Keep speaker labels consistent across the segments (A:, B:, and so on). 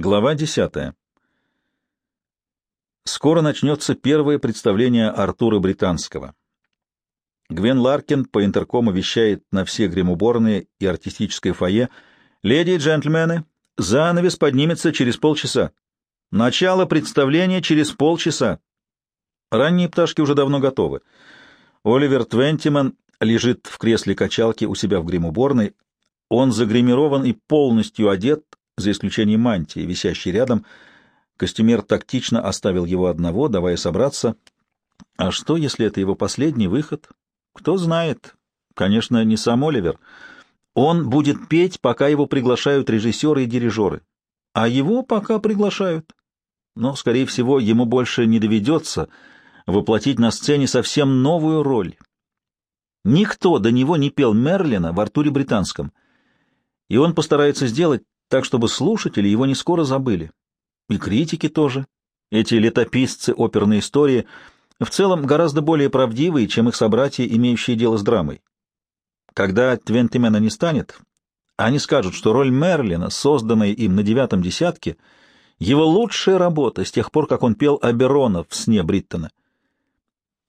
A: Глава 10. Скоро начнется первое представление Артура Британского. Гвен Ларкин по интеркому вещает на все гримуборные и артистическое фойе. «Леди и джентльмены, занавес поднимется через полчаса. Начало представления через полчаса». Ранние пташки уже давно готовы. Оливер Твентиман лежит в кресле качалки у себя в гримуборной. Он загримирован и полностью одет за исключением мантии, висящей рядом. Костюмер тактично оставил его одного, давая собраться. А что, если это его последний выход? Кто знает. Конечно, не сам Оливер. Он будет петь, пока его приглашают режиссеры и дирижеры. А его пока приглашают. Но, скорее всего, ему больше не доведется воплотить на сцене совсем новую роль. Никто до него не пел Мерлина в Артуре Британском, и он постарается сделать так чтобы слушатели его не скоро забыли. И критики тоже. Эти летописцы оперной истории в целом гораздо более правдивые, чем их собратья, имеющие дело с драмой. Когда Твентимена не станет, они скажут, что роль Мерлина, созданная им на девятом десятке, его лучшая работа с тех пор, как он пел Аберона в сне Бриттона.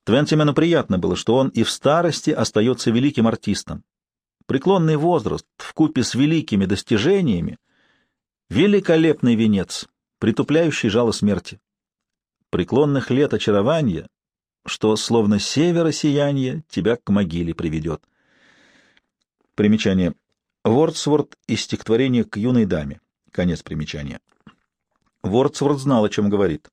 A: Твентимену приятно было, что он и в старости остается великим артистом. Преклонный возраст в купе с великими достижениями — Великолепный венец, притупляющий жало смерти. Преклонных лет очарования, что, словно севера сияние, тебя к могиле приведет. Примечание. Вордсворт из стихотворения к юной даме. Конец примечания. Вордсворт знал, о чем говорит.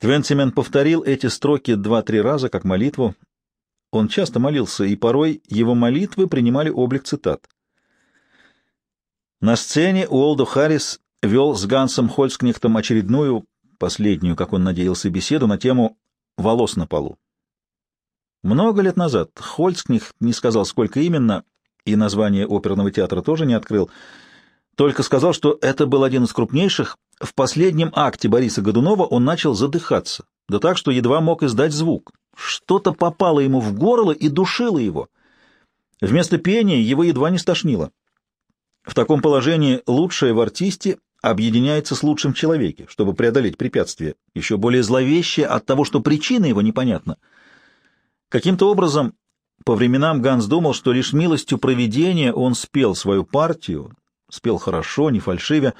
A: Твенцимен повторил эти строки два-три раза, как молитву. Он часто молился, и порой его молитвы принимали облик цитат. На сцене Уолдо Харрис вел с Гансом Хольцкнехтом очередную, последнюю, как он надеялся, беседу на тему «волос на полу». Много лет назад Хольцкнехт не сказал, сколько именно, и название оперного театра тоже не открыл, только сказал, что это был один из крупнейших. В последнем акте Бориса Годунова он начал задыхаться, да так, что едва мог издать звук. Что-то попало ему в горло и душило его. Вместо пения его едва не стошнило. В таком положении лучшее в артисте объединяется с лучшим человеке, чтобы преодолеть препятствие, еще более зловещее от того, что причина его непонятна. Каким-то образом, по временам Ганс думал, что лишь милостью провидения он спел свою партию, спел хорошо, не фальшивя.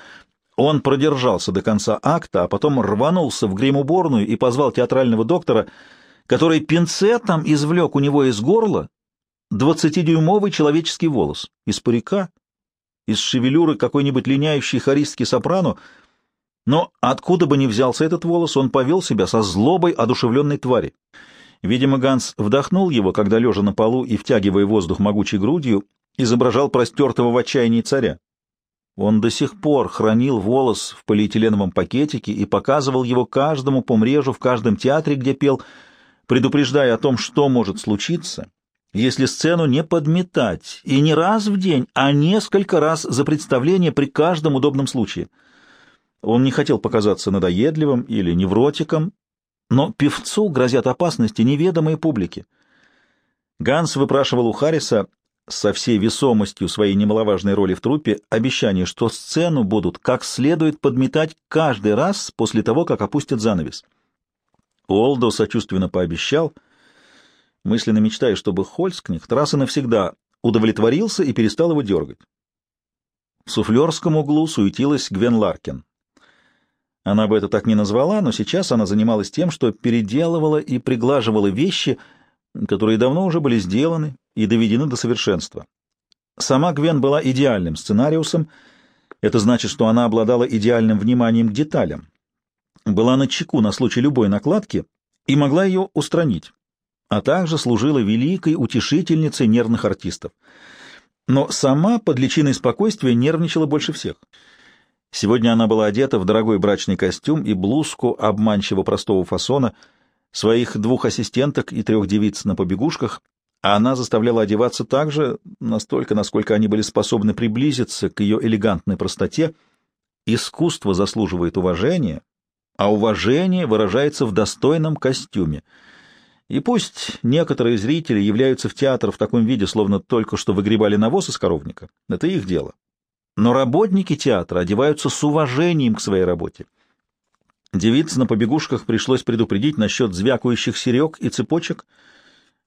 A: Он продержался до конца акта, а потом рванулся в грим-уборную и позвал театрального доктора, который пинцетом извлек у него из горла двадцатидюймовый человеческий волос из парика из шевелюры какой-нибудь линяющей хористки сопрано, но откуда бы ни взялся этот волос, он повел себя со злобой одушевленной твари. Видимо, Ганс вдохнул его, когда, лежа на полу и втягивая воздух могучей грудью, изображал простертого в отчаянии царя. Он до сих пор хранил волос в полиэтиленовом пакетике и показывал его каждому помрежу в каждом театре, где пел, предупреждая о том, что может случиться, если сцену не подметать, и не раз в день, а несколько раз за представление при каждом удобном случае. Он не хотел показаться надоедливым или невротиком, но певцу грозят опасности неведомой публике. Ганс выпрашивал у Харриса со всей весомостью своей немаловажной роли в труппе обещание, что сцену будут как следует подметать каждый раз после того, как опустят занавес. Олдо сочувственно пообещал — мысленно мечтая, чтобы Хольскнехт раз и навсегда удовлетворился и перестал его дергать. В суфлерском углу суетилась Гвен Ларкин. Она бы это так не назвала, но сейчас она занималась тем, что переделывала и приглаживала вещи, которые давно уже были сделаны и доведены до совершенства. Сама Гвен была идеальным сценариусом, это значит, что она обладала идеальным вниманием к деталям, была на чеку на случай любой накладки и могла ее устранить а также служила великой утешительницей нервных артистов. Но сама под личиной спокойствия нервничала больше всех. Сегодня она была одета в дорогой брачный костюм и блузку обманчиво простого фасона, своих двух ассистенток и трех девиц на побегушках, а она заставляла одеваться так же, настолько, насколько они были способны приблизиться к ее элегантной простоте. Искусство заслуживает уважения, а уважение выражается в достойном костюме — и пусть некоторые зрители являются в театр в таком виде, словно только что выгребали навоз из коровника, это их дело. но работники театра одеваются с уважением к своей работе. Девиц на побегушках пришлось предупредить насчет звякающих серег и цепочек.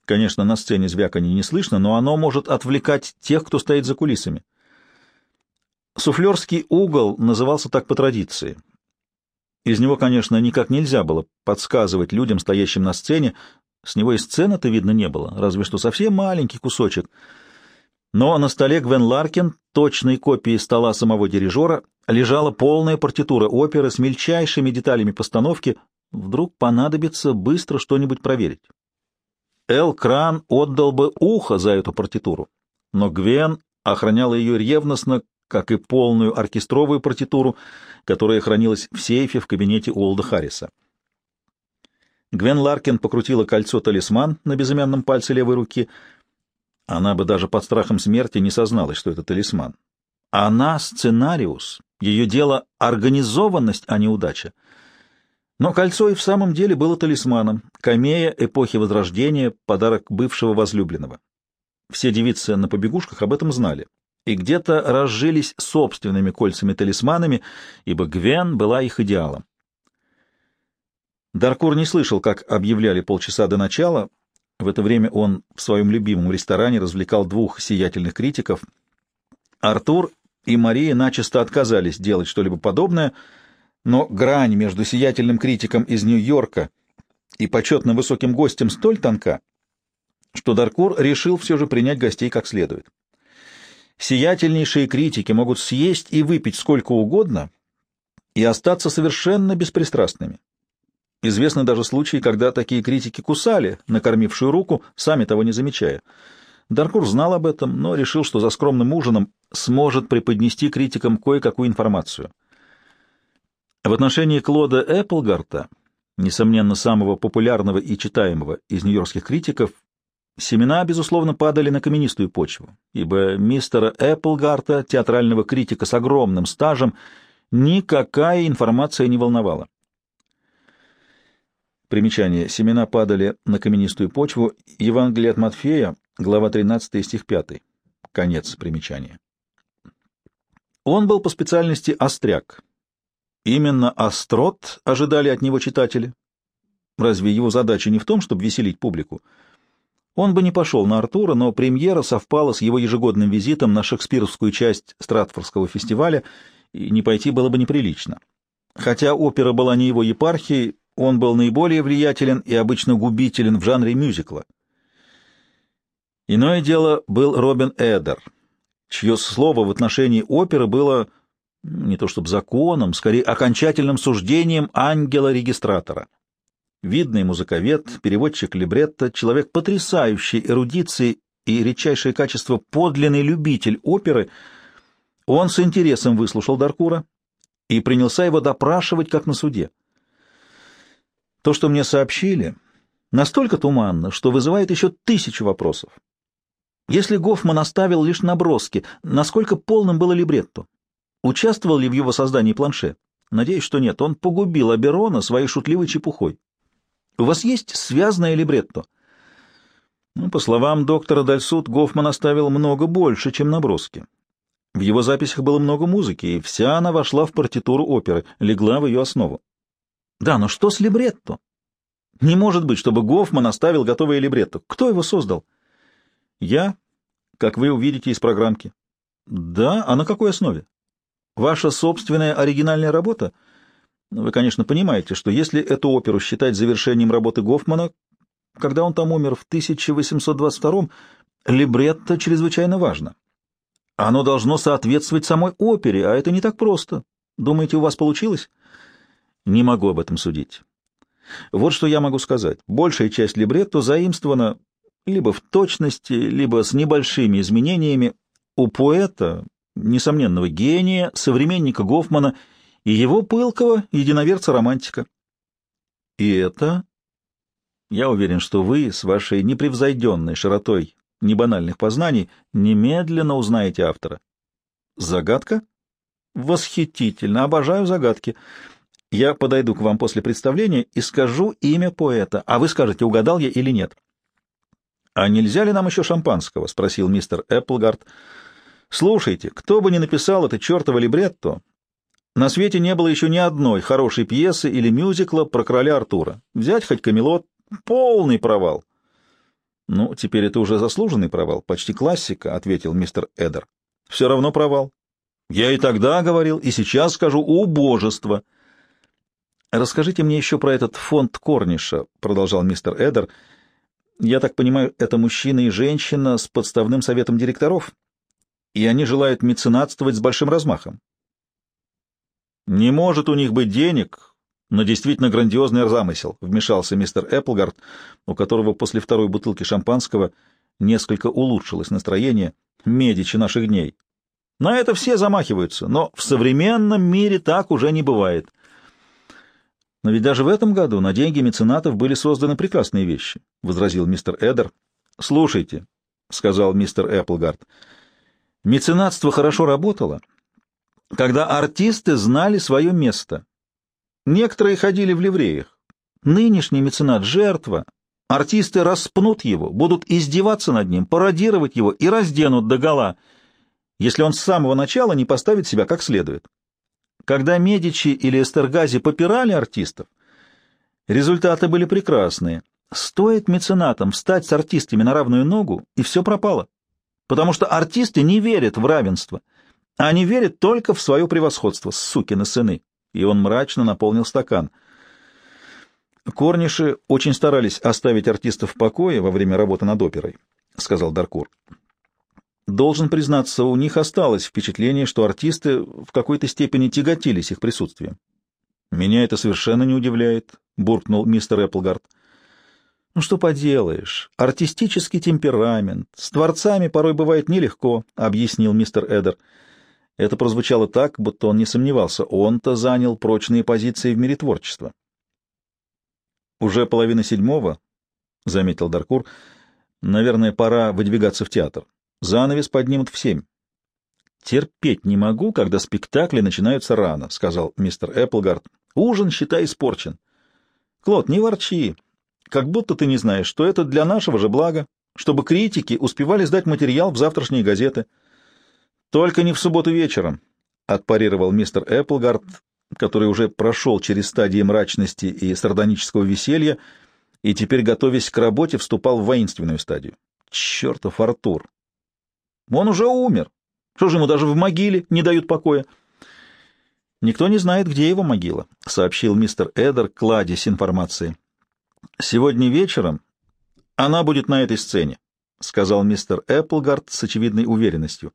A: Конечно, на сцене звяканье не слышно, но оно может отвлекать тех, кто стоит за кулисами. Суфлерский угол назывался так по традиции. Из него, конечно, никак нельзя было подсказывать людям, стоящим на сцене. С него и сцены-то видно не было, разве что совсем маленький кусочек. Но на столе Гвен Ларкин, точной копией стола самого дирижера, лежала полная партитура оперы с мельчайшими деталями постановки. Вдруг понадобится быстро что-нибудь проверить. Эл Кран отдал бы ухо за эту партитуру, но Гвен охраняла ее ревностно, как и полную оркестровую партитуру, которая хранилась в сейфе в кабинете Уолда Харриса. Гвен Ларкин покрутила кольцо-талисман на безымянном пальце левой руки. Она бы даже под страхом смерти не созналась, что это талисман. Она — сценариус, ее дело — организованность, а не удача. Но кольцо и в самом деле было талисманом, камея эпохи Возрождения, подарок бывшего возлюбленного. Все девицы на побегушках об этом знали и где-то разжились собственными кольцами-талисманами, ибо Гвен была их идеалом. Даркур не слышал, как объявляли полчаса до начала. В это время он в своем любимом ресторане развлекал двух сиятельных критиков. Артур и Мария начисто отказались делать что-либо подобное, но грань между сиятельным критиком из Нью-Йорка и почетным высоким гостем столь тонка, что Даркур решил все же принять гостей как следует. Сиятельнейшие критики могут съесть и выпить сколько угодно и остаться совершенно беспристрастными. Известны даже случаи, когда такие критики кусали накормившую руку, сами того не замечая. Даркур знал об этом, но решил, что за скромным ужином сможет преподнести критикам кое-какую информацию. В отношении Клода Эпплгарта, несомненно, самого популярного и читаемого из нью-йоркских критиков, Семена, безусловно, падали на каменистую почву, ибо мистера Эпплгарта, театрального критика с огромным стажем, никакая информация не волновала. Примечание. Семена падали на каменистую почву. Евангелие от Матфея, глава 13, стих 5. Конец примечания. Он был по специальности остряк. Именно острот ожидали от него читатели. Разве его задача не в том, чтобы веселить публику? Он бы не пошел на Артура, но премьера совпала с его ежегодным визитом на шекспировскую часть Стратфордского фестиваля, и не пойти было бы неприлично. Хотя опера была не его епархией, он был наиболее влиятелен и обычно губителен в жанре мюзикла. Иное дело был Робин Эдер, чье слово в отношении оперы было не то чтобы законом, скорее окончательным суждением ангела-регистратора. Видный музыковед, переводчик либретто, человек потрясающей эрудиции и редчайшее качество подлинный любитель оперы, он с интересом выслушал Даркура и принялся его допрашивать, как на суде. То, что мне сообщили, настолько туманно, что вызывает еще тысячу вопросов. Если Гофман оставил лишь наброски, насколько полным было либретто? Участвовал ли в его создании планше? Надеюсь, что нет. Он погубил Аберона своей шутливой чепухой. У вас есть связанное либретто? Ну, по словам доктора Дальсут, Гофман оставил много больше, чем наброски. В его записях было много музыки, и вся она вошла в партитуру оперы, легла в ее основу. Да, но что с либретто? Не может быть, чтобы Гофман оставил готовое либретто. Кто его создал? Я, как вы увидите из программки. Да, а на какой основе? Ваша собственная оригинальная работа — вы, конечно, понимаете, что если эту оперу считать завершением работы Гофмана, когда он там умер в 1822-м, либретто чрезвычайно важно. Оно должно соответствовать самой опере, а это не так просто. Думаете, у вас получилось? Не могу об этом судить. Вот что я могу сказать. Большая часть либретто заимствована либо в точности, либо с небольшими изменениями у поэта, несомненного гения, современника Гофмана — и его пылкого единоверца-романтика. И это... Я уверен, что вы с вашей непревзойденной широтой небанальных познаний немедленно узнаете автора. Загадка? Восхитительно, обожаю загадки. Я подойду к вам после представления и скажу имя поэта, а вы скажете, угадал я или нет. — А нельзя ли нам еще шампанского? — спросил мистер Эпплгард. Слушайте, кто бы ни написал это чертово либретто, на свете не было еще ни одной хорошей пьесы или мюзикла про короля Артура. Взять хоть Камелот — полный провал. — Ну, теперь это уже заслуженный провал, почти классика, — ответил мистер Эдер. — Все равно провал. Я и тогда говорил, и сейчас скажу убожество. — Расскажите мне еще про этот фонд Корниша, — продолжал мистер Эдер. — Я так понимаю, это мужчина и женщина с подставным советом директоров? — и они желают меценатствовать с большим размахом. «Не может у них быть денег но действительно грандиозный замысел», — вмешался мистер Эпплгард, у которого после второй бутылки шампанского несколько улучшилось настроение «Медичи наших дней». На это все замахиваются, но в современном мире так уже не бывает. Но ведь даже в этом году на деньги меценатов были созданы прекрасные вещи, — возразил мистер Эдер. — Слушайте, — сказал мистер Эпплгард, — Меценатство хорошо работало, когда артисты знали свое место. Некоторые ходили в ливреях. Нынешний меценат — жертва. Артисты распнут его, будут издеваться над ним, пародировать его и разденут догола, если он с самого начала не поставит себя как следует. Когда Медичи или Эстергази попирали артистов, результаты были прекрасные. Стоит меценатам встать с артистами на равную ногу, и все пропало потому что артисты не верят в равенство. Они верят только в свое превосходство, сукины сыны. И он мрачно наполнил стакан. Корниши очень старались оставить артистов в покое во время работы над оперой, — сказал Даркур. Должен признаться, у них осталось впечатление, что артисты в какой-то степени тяготились их присутствием. «Меня это совершенно не удивляет», — буркнул мистер Эпплгард. Ну что поделаешь, артистический темперамент. С творцами порой бывает нелегко, — объяснил мистер Эдер. Это прозвучало так, будто он не сомневался. Он-то занял прочные позиции в мире творчества. «Уже половина седьмого», — заметил Даркур. «Наверное, пора выдвигаться в театр. Занавес поднимут в семь». «Терпеть не могу, когда спектакли начинаются рано», — сказал мистер Эпплгард. «Ужин, считай, испорчен». «Клод, не ворчи. Как будто ты не знаешь, что это для нашего же блага, чтобы критики успевали сдать материал в завтрашние газеты. Только не в субботу вечером, — отпарировал мистер Эпплгард, который уже прошел через стадии мрачности и сардонического веселья и теперь, готовясь к работе, вступал в воинственную стадию. Чертов Артур! Он уже умер. Что же ему даже в могиле не дают покоя? Никто не знает, где его могила, — сообщил мистер Эдер, кладезь информации. «Сегодня вечером она будет на этой сцене», — сказал мистер Эпплгард с очевидной уверенностью.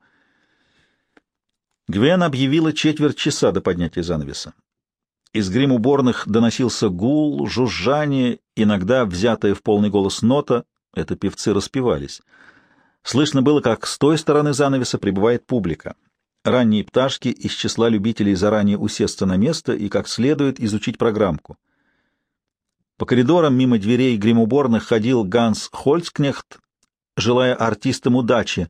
A: Гвен объявила четверть часа до поднятия занавеса. Из грим-уборных доносился гул, жужжание, иногда взятая в полный голос нота, это певцы распевались. Слышно было, как с той стороны занавеса прибывает публика. Ранние пташки из числа любителей заранее усесться на место и как следует изучить программку. По коридорам мимо дверей гримуборных ходил Ганс Хольцкнехт, желая артистам удачи.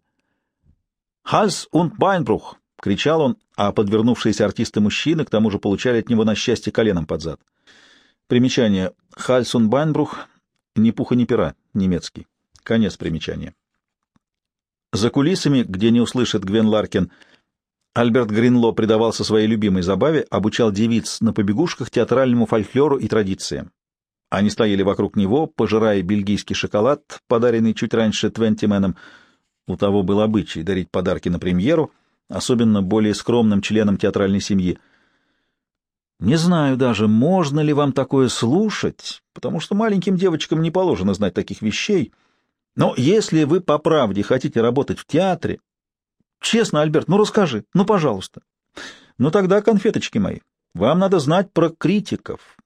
A: «Хальс und Байнбрух!» — кричал он, а подвернувшиеся артисты-мужчины к тому же получали от него на счастье коленом под зад. Примечание. «Хальс und Байнбрух» — ни пуха, ни пера, немецкий. Конец примечания. За кулисами, где не услышит Гвен Ларкин, Альберт Гринло предавался своей любимой забаве, обучал девиц на побегушках театральному фольклору и традициям. Они стояли вокруг него, пожирая бельгийский шоколад, подаренный чуть раньше Твентименом. У того был обычай дарить подарки на премьеру, особенно более скромным членам театральной семьи. Не знаю даже, можно ли вам такое слушать, потому что маленьким девочкам не положено знать таких вещей. Но если вы по правде хотите работать в театре... Честно, Альберт, ну расскажи, ну, пожалуйста. Ну тогда, конфеточки мои, вам надо знать про критиков,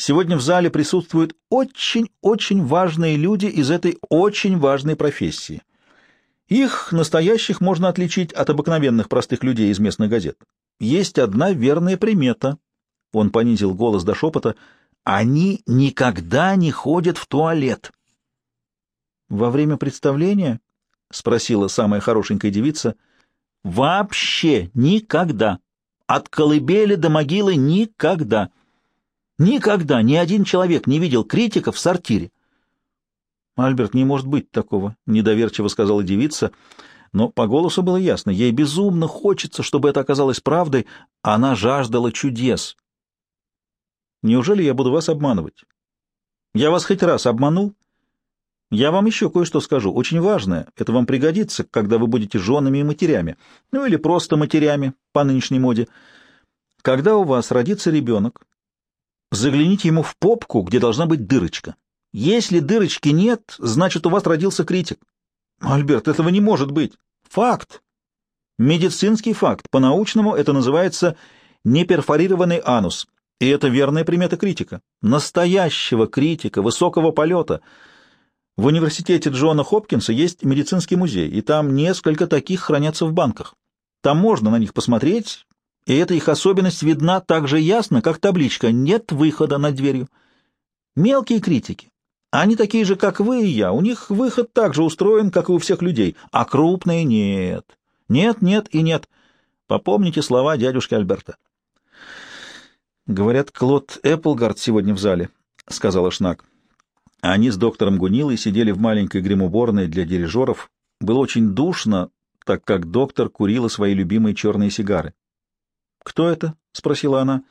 A: Сегодня в зале присутствуют очень-очень важные люди из этой очень важной профессии. Их, настоящих, можно отличить от обыкновенных простых людей из местных газет. Есть одна верная примета. Он понизил голос до шепота. Они никогда не ходят в туалет. Во время представления? — спросила самая хорошенькая девица. — Вообще никогда. От колыбели до могилы никогда. Никогда ни один человек не видел критика в сортире. «Альберт, не может быть такого», — недоверчиво сказала девица, но по голосу было ясно, ей безумно хочется, чтобы это оказалось правдой, она жаждала чудес. Неужели я буду вас обманывать? Я вас хоть раз обманул? Я вам еще кое-что скажу, очень важное. Это вам пригодится, когда вы будете женами и матерями. Ну или просто матерями, по нынешней моде. Когда у вас родится ребенок, загляните ему в попку, где должна быть дырочка. Если дырочки нет, значит, у вас родился критик. Альберт, этого не может быть. Факт. Медицинский факт. По-научному это называется неперфорированный анус. И это верная примета критика. Настоящего критика, высокого полета — в университете Джона Хопкинса есть медицинский музей, и там несколько таких хранятся в банках. Там можно на них посмотреть, и эта их особенность видна так же ясно, как табличка «Нет выхода над дверью». Мелкие критики. Они такие же, как вы и я. У них выход так же устроен, как и у всех людей. А крупные — нет. Нет, нет и нет. Попомните слова дядюшки Альберта. «Говорят, Клод Эпплгард сегодня в зале», — сказала Шнак. Они с доктором Гунилой сидели в маленькой гримуборной для дирижеров. Было очень душно, так как доктор курила свои любимые черные сигары. «Кто это?» — спросила она.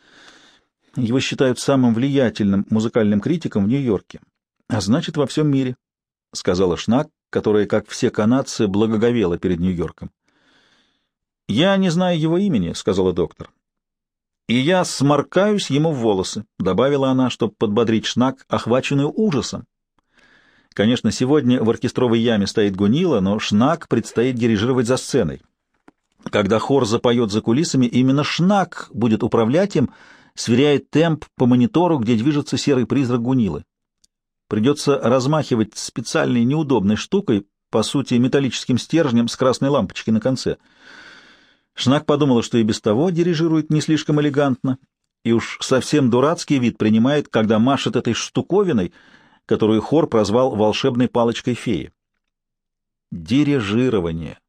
A: «Его считают самым влиятельным музыкальным критиком в Нью-Йорке, а значит, во всем мире», — сказала Шнак, которая, как все канадцы, благоговела перед Нью-Йорком. «Я не знаю его имени», — сказала доктор. «И я сморкаюсь ему в волосы», — добавила она, чтобы подбодрить Шнак, охваченную ужасом. Конечно, сегодня в оркестровой яме стоит Гунила, но Шнак предстоит дирижировать за сценой. Когда хор запоет за кулисами, именно Шнак будет управлять им, сверяет темп по монитору, где движется серый призрак Гунилы. Придется размахивать специальной неудобной штукой, по сути, металлическим стержнем с красной лампочкой на конце — Шнак подумала, что и без того дирижирует не слишком элегантно, и уж совсем дурацкий вид принимает, когда машет этой штуковиной, которую хор прозвал волшебной палочкой феи. Дирижирование.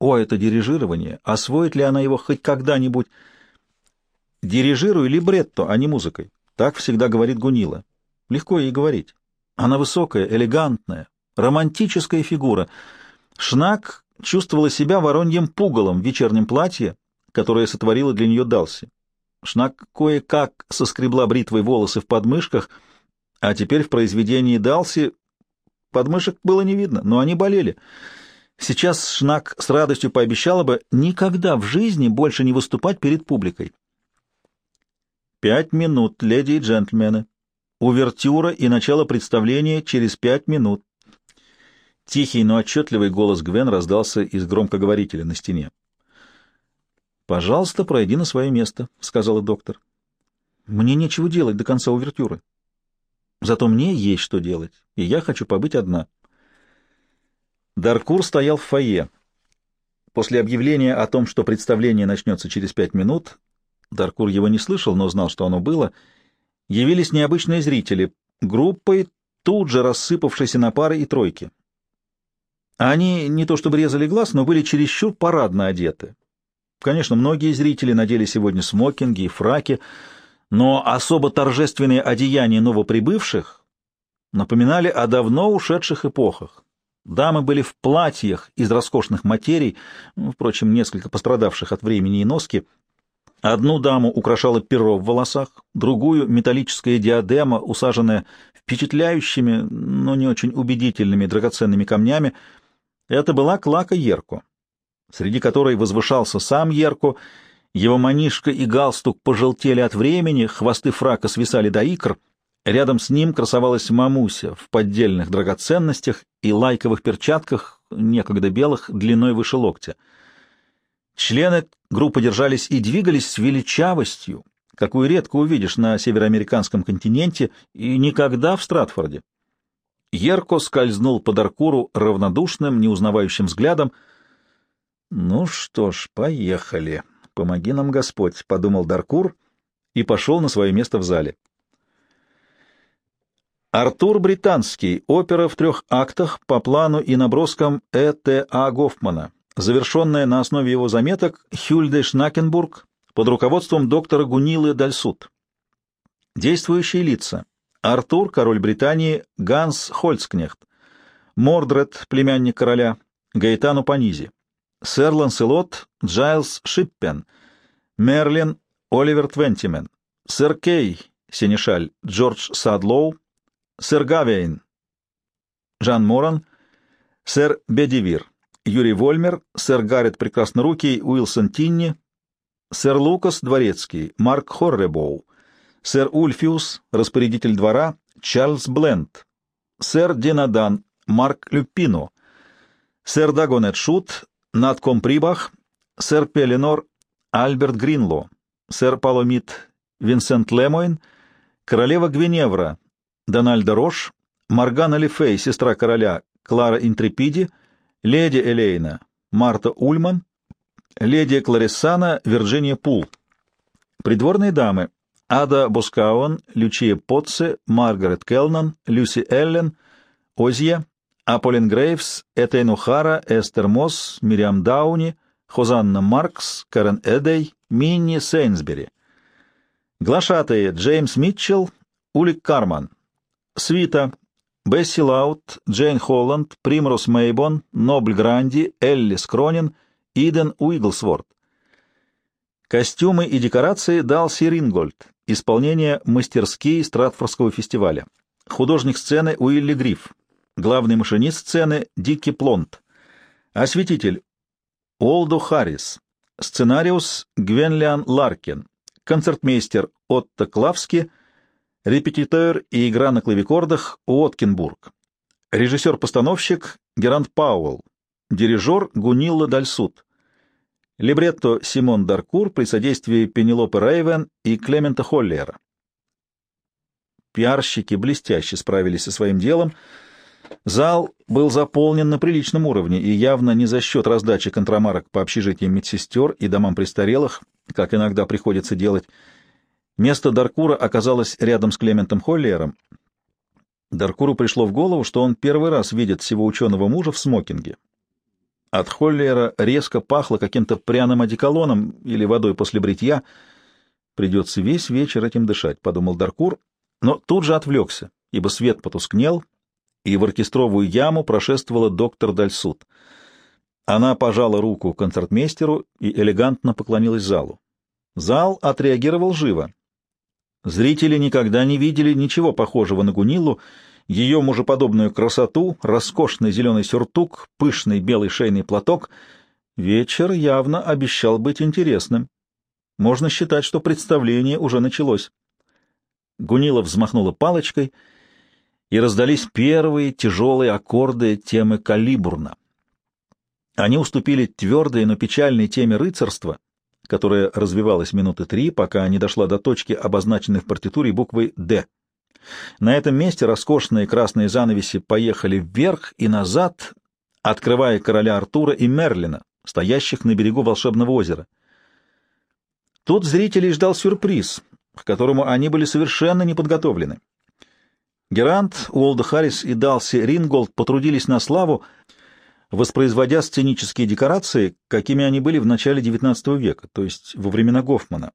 A: О, это дирижирование! Освоит ли она его хоть когда-нибудь? Дирижируй либретто, а не музыкой. Так всегда говорит Гунила. Легко ей говорить. Она высокая, элегантная, романтическая фигура. Шнак чувствовала себя вороньим пугалом в вечернем платье, которое сотворила для нее Далси. Шнак кое-как соскребла бритвой волосы в подмышках, а теперь в произведении Далси подмышек было не видно, но они болели. Сейчас Шнак с радостью пообещала бы никогда в жизни больше не выступать перед публикой. Пять минут, леди и джентльмены. Увертюра и начало представления через пять минут. Тихий, но отчетливый голос Гвен раздался из громкоговорителя на стене. «Пожалуйста, пройди на свое место», — сказала доктор. «Мне нечего делать до конца увертюры. Зато мне есть что делать, и я хочу побыть одна». Даркур стоял в фойе. После объявления о том, что представление начнется через пять минут, Даркур его не слышал, но знал, что оно было, явились необычные зрители, группой, тут же рассыпавшейся на пары и тройки. Они не то чтобы резали глаз, но были чересчур парадно одеты. Конечно, многие зрители надели сегодня смокинги и фраки, но особо торжественные одеяния новоприбывших напоминали о давно ушедших эпохах. Дамы были в платьях из роскошных материй, ну, впрочем, несколько пострадавших от времени и носки. Одну даму украшало перо в волосах, другую — металлическая диадема, усаженная впечатляющими, но не очень убедительными драгоценными камнями — это была Клака Ерко, среди которой возвышался сам Ерко, его манишка и галстук пожелтели от времени, хвосты фрака свисали до икр, рядом с ним красовалась мамуся в поддельных драгоценностях и лайковых перчатках, некогда белых, длиной выше локтя. Члены группы держались и двигались с величавостью, какую редко увидишь на североамериканском континенте и никогда в Стратфорде. Ерко скользнул по Даркуру равнодушным, неузнавающим взглядом. «Ну что ж, поехали. Помоги нам, Господь», — подумал Даркур и пошел на свое место в зале. Артур Британский. Опера в трех актах по плану и наброскам Э. Т. А. Гофмана, завершенная на основе его заметок Хюльде Шнакенбург под руководством доктора Гунилы Дальсут. Действующие лица. Артур, король Британии, Ганс Хольцкнехт, Мордред, племянник короля, Гаэтано Панизи, сэр Ланселот Джайлс Шиппен, Мерлин Оливер Твентимен, сэр Кей Сенешаль Джордж Садлоу, сэр Гавейн Жан Моран, сэр Бедивир Юрий Вольмер, сэр Гаррет Прекраснорукий, Уилсон Тинни, сэр Лукас Дворецкий, Марк Хорребоу, сэр Ульфиус, распорядитель двора, Чарльз Бленд, сэр Динадан, Марк Люпино, сэр Дагонет Шут, Натком Прибах, сэр Пеленор, Альберт Гринло, сэр Паломит, Винсент Лемойн, королева Гвиневра, Дональда Рош, Маргана Лифей, сестра короля, Клара Интрепиди, леди Элейна, Марта Ульман, леди Клариссана, Вирджиния Пул. Придворные дамы Ада Боскаон, Лючия Потце, Маргарет Келнан, Люси Эллен, Озье, Аполлин Грейвс, Этейн Ухара, Эстер Мосс, Мириам Дауни, Хозанна Маркс, Карен Эдей, Минни Сейнсбери. Глашатаи Джеймс Митчелл, Улик Карман. Свита Бесси Лаут, Джейн Холланд, Примрос Мейбон, Нобль Гранди, Элли Скронин, Иден Уиглсворт. Костюмы и декорации Далси Рингольд, исполнение мастерские Стратфордского фестиваля. Художник сцены Уилли Грифф, главный машинист сцены Дикки Плонт, осветитель Олдо Харрис, сценариус Гвенлиан Ларкин, концертмейстер Отто Клавски, репетитор и игра на клавикордах Уоткинбург, режиссер-постановщик Герант Пауэлл, дирижер Гунилла Дальсут, либретто Симон Даркур при содействии Пенелопы Рейвен и Клемента Холлера. Пиарщики блестяще справились со своим делом. Зал был заполнен на приличном уровне и явно не за счет раздачи контрамарок по общежитиям медсестер и домам престарелых, как иногда приходится делать. Место Даркура оказалось рядом с Клементом Холлером. Даркуру пришло в голову, что он первый раз видит всего ученого мужа в смокинге. От Холлера резко пахло каким-то пряным одеколоном или водой после бритья. «Придется весь вечер этим дышать», — подумал Даркур, но тут же отвлекся, ибо свет потускнел, и в оркестровую яму прошествовала доктор Дальсут. Она пожала руку концертмейстеру и элегантно поклонилась залу. Зал отреагировал живо. Зрители никогда не видели ничего похожего на Гунилу, ее мужеподобную красоту, роскошный зеленый сюртук, пышный белый шейный платок. Вечер явно обещал быть интересным. Можно считать, что представление уже началось. Гунила взмахнула палочкой, и раздались первые тяжелые аккорды темы «Калибурна». Они уступили твердой, но печальной теме рыцарства, которая развивалась минуты три, пока не дошла до точки, обозначенной в партитуре буквой «Д». На этом месте роскошные красные занавеси поехали вверх и назад, открывая короля Артура и Мерлина, стоящих на берегу волшебного озера. Тут зрителей ждал сюрприз, к которому они были совершенно не подготовлены. Герант, Уолда Харрис и Далси Ринголд потрудились на славу, воспроизводя сценические декорации, какими они были в начале XIX века, то есть во времена Гофмана.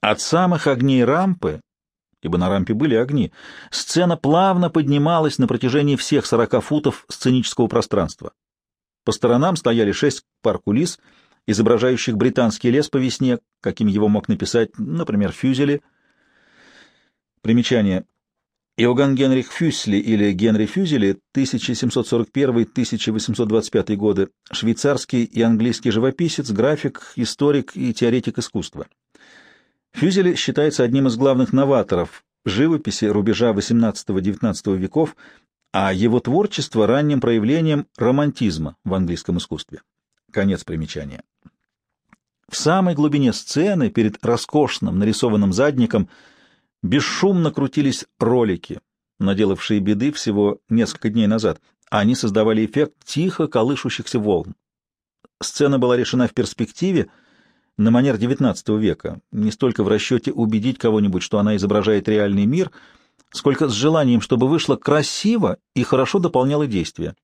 A: От самых огней рампы ибо на рампе были огни, сцена плавно поднималась на протяжении всех сорока футов сценического пространства. По сторонам стояли шесть пар кулис, изображающих британский лес по весне, каким его мог написать, например, Фюзели. Примечание. Иоганн Генрих Фюсли или Генри Фюзели, 1741-1825 годы, швейцарский и английский живописец, график, историк и теоретик искусства. Фюзели считается одним из главных новаторов живописи рубежа XVIII-XIX веков, а его творчество — ранним проявлением романтизма в английском искусстве. Конец примечания. В самой глубине сцены, перед роскошным нарисованным задником, бесшумно крутились ролики, наделавшие беды всего несколько дней назад. Они создавали эффект тихо колышущихся волн. Сцена была решена в перспективе — на манер XIX века, не столько в расчете убедить кого-нибудь, что она изображает реальный мир, сколько с желанием, чтобы вышло красиво и хорошо дополняло действие.